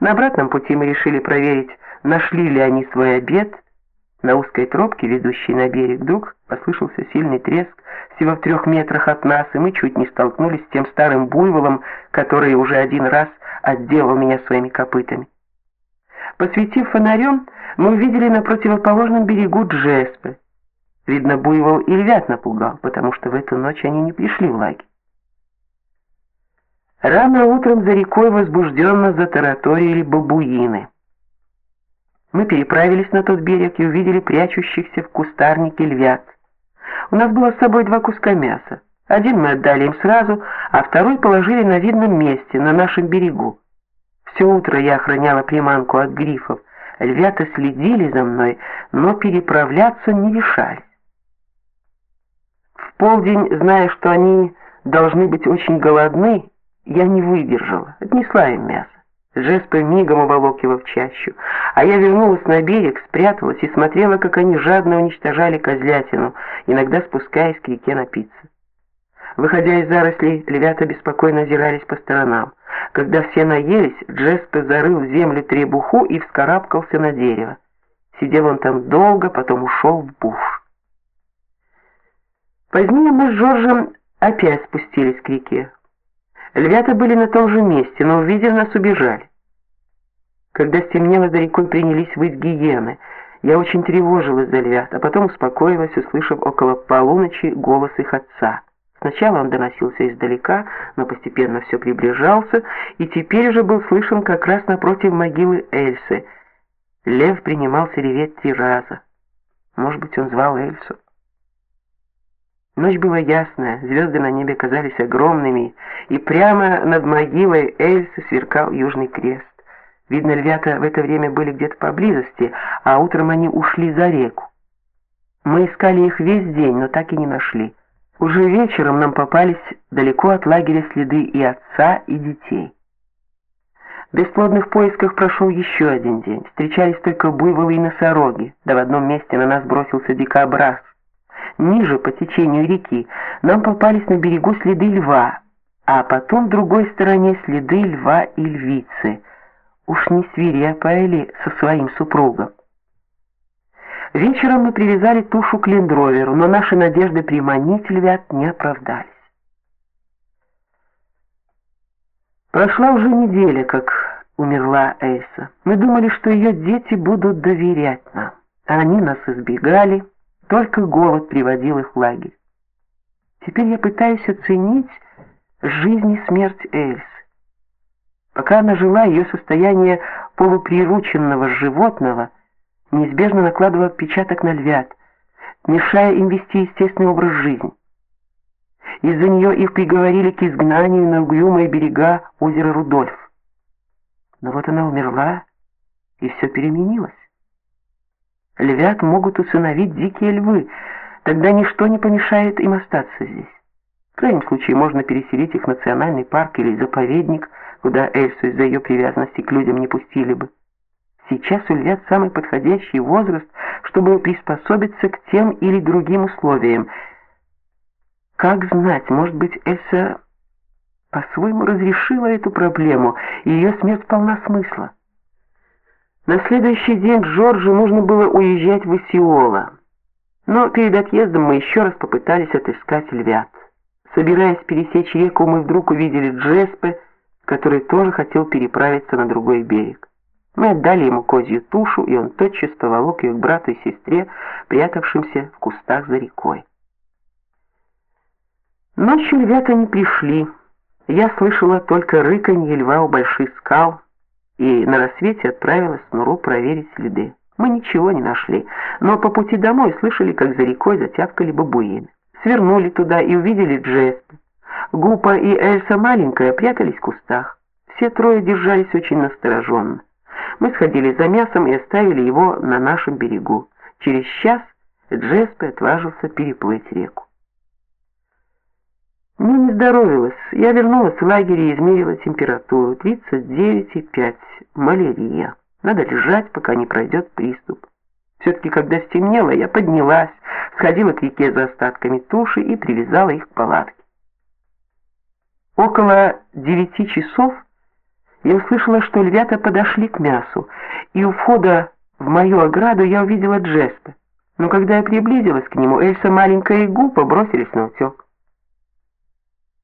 На обратном пути мы решили проверить, нашли ли они свой обед. На узкой тропке, ведущей на берег, вдруг послышался сильный треск всего в трех метрах от нас, и мы чуть не столкнулись с тем старым буйволом, который уже один раз отделал меня своими копытами. Посветив фонарем, мы увидели на противоположном берегу Джеспе. Видно, буйвол и львят напугал, потому что в эту ночь они не пришли в лагерь. Рано утром за рекой возбужденно затараторили бабуины. Мы переправились на тот берег и увидели прячущихся в кустарнике львят. У нас было с собой два куска мяса. Один мы отдали им сразу, а второй положили на видном месте, на нашем берегу. Все утро я охраняла приманку от грифов. Львята следили за мной, но переправляться не решались. В полдень, зная, что они должны быть очень голодны, я не выдержала, отнесла им мясо. Джеспер мигом уволок его в чащу, а я вернулась на берег, спряталась и смотрела, как они жадно уничтожали козлятину, иногда спускаясь к реке напиться. Выходя из зарослей, львята беспокойно озирались по сторонам. Когда все наелись, Джеспер зарыл в землю требуху и вскарабкался на дерево. Сидел он там долго, потом ушел в буш. Позднее мы с Жоржем опять спустились к реке. Львята были на том же месте, но увидев нас, убежали. Когда стемнело, за рекой принялись выть гиены. Я очень тревожилась за львят, а потом успокоилась, услышав около полуночи голос их отца. Сначала он доносился издалека, но постепенно все приближался, и теперь уже был слышен как раз напротив могилы Эльсы. Лев принимался реветь три раза. Может быть, он звал Эльсу. Ночь была ясная, звезды на небе казались огромными, и прямо над могилой Эльсы сверкал южный крест. Видно, львята в это время были где-то поблизости, а утром они ушли за реку. Мы искали их весь день, но так и не нашли. Уже вечером нам попались далеко от лагеря следы и отца, и детей. В бесплодных поисках прошел еще один день. Встречались только буйволы и носороги, да в одном месте на нас бросился дикобраз. Ниже, по течению реки, нам попались на берегу следы льва, а потом в другой стороне следы льва и львицы. Уж не свирепая ли со своим супругом? Вечером мы привязали тушу к лендроверу, но наши надежды приманить львят не оправдались. Прошла уже неделя, как умерла Эйса. Мы думали, что ее дети будут доверять нам. Они нас избегали. Только голод приводил их в лагерь. Теперь я пытаюсь оценить жизнь и смерть Эльсы. Пока она жила, ее состояние полуприрученного животного неизбежно накладывало отпечаток на львят, мешая им вести естественный образ жизни. Из-за нее их приговорили к изгнанию на угрюмые берега озера Рудольф. Но вот она умерла, и все переменилось. Львят могут усыновить дикие львы, тогда ничто не помешает им остаться здесь. В крайнем случае можно переселить их в национальный парк или заповедник, куда Эльсу из-за ее привязанности к людям не пустили бы. Сейчас у львят самый подходящий возраст, чтобы приспособиться к тем или другим условиям. Как знать, может быть, Эльса по-своему разрешила эту проблему, и ее смерть полна смысла. На следующий день Джорджу нужно было уезжать в Исиола. Но перед отъездом мы еще раз попытались отыскать львят. Собираясь пересечь реку, мы вдруг увидели Джеспе, который тоже хотел переправиться на другой берег. Мы отдали ему козью тушу, и он тотчас поволок ее к брату и сестре, прятавшимся в кустах за рекой. Ночью львята не пришли. Я слышала только рыканье льва у больших скал, и на рассвете отправилась в Нуру проверить следы. Мы ничего не нашли, но по пути домой слышали, как за рекой затявкали бабуины. Свернули туда и увидели Джеспа. Гупа и Эльса маленькая прятались в кустах. Все трое держались очень настороженно. Мы сходили за мясом и оставили его на нашем берегу. Через час Джеспе отважился переплыть реку. Мне не здоровилось. Я вернулась в лагерь и измерила температуру 39,5. Малярия. Надо лежать, пока не пройдет приступ. все таки когда стемнело, я поднялась, сходила к реке за остатками туши и привязала их к палатке. Около девяти часов Я услышала, что львята подошли к мясу, и у входа в мою ограду я увидела Джеспа. Но когда я приблизилась к нему, Эльса маленькая и Гупа бросились на утек.